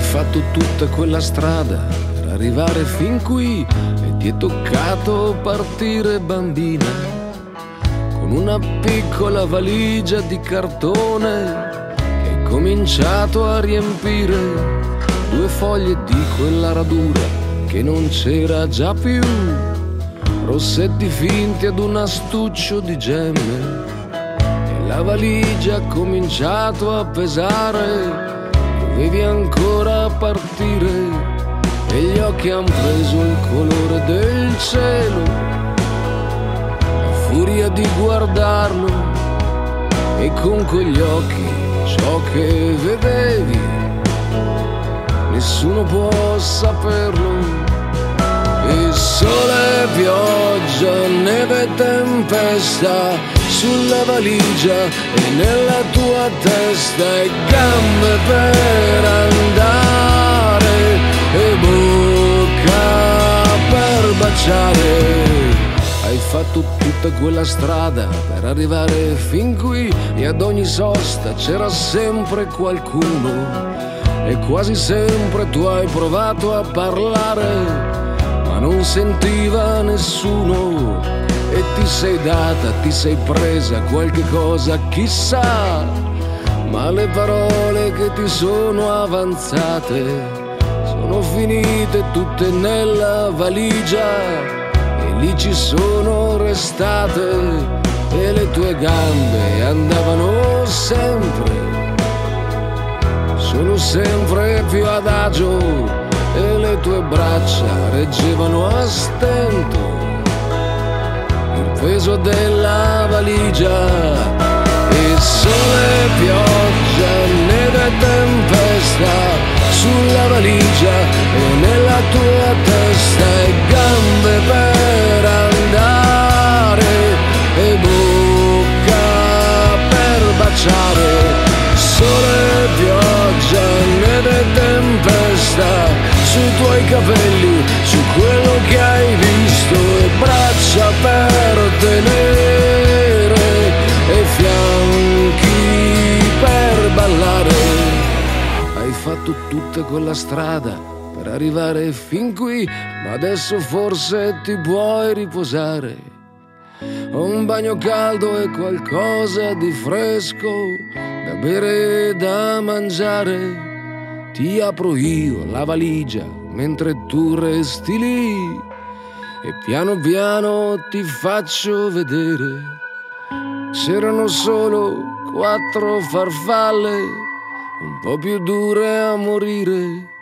fatto tutta quella strada per arrivare fin qui e ti è toccato partire bambina con una piccola valigia di cartone che hai cominciato a riempire due foglie di quella radura che non c'era già più rossetti finti ad un astuccio di gemme. E la valigia ha cominciato a pesare dovevi ancora partire e gli occhi han preso il colore del cielo, a furia di guardarlo e con quegli occhi ciò che vedevi, nessuno può saperlo. E sole, pioggia, neve tempesta sulla valigia e nella tua testa e gambe per andare e bocca per baciare. Hai fatto tutta quella strada per arrivare fin qui e ad ogni sosta c'era sempre qualcuno e quasi sempre tu hai provato a parlare ma non sentiva nessuno ti sei data, ti sei presa qualche cosa, chissà, ma le parole che ti sono avanzate sono finite tutte nella valigia e lì ci sono restate e le tue gambe andavano sempre, sono sempre più adagio e le tue braccia reggevano a stento peso della valigia. E sole, pioggia, neve tempesta sulla valigia e nella tua testa e gambe per andare e bocca per baciare. Sole, pioggia, neve tempesta sui tuoi capelli, su quello che hai visto fatto tutta quella strada per arrivare fin qui, ma adesso forse ti puoi riposare. Un bagno caldo e qualcosa di fresco da bere e da mangiare ti apro io la valigia mentre tu resti lì e piano piano ti faccio vedere. C'erano solo quattro farfalle, un po' più dure a morire.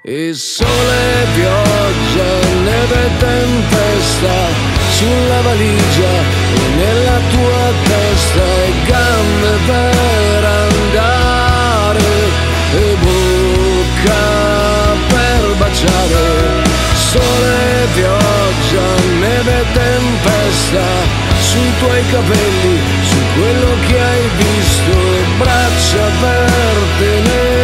E sole, pioggia, neve tempesta sulla valigia e nella tua testa e gambe per andare e bocca per baciare sole, pioggia, neve tempesta sui tuoi capelli, quello che hai visto, braccia aperte nere.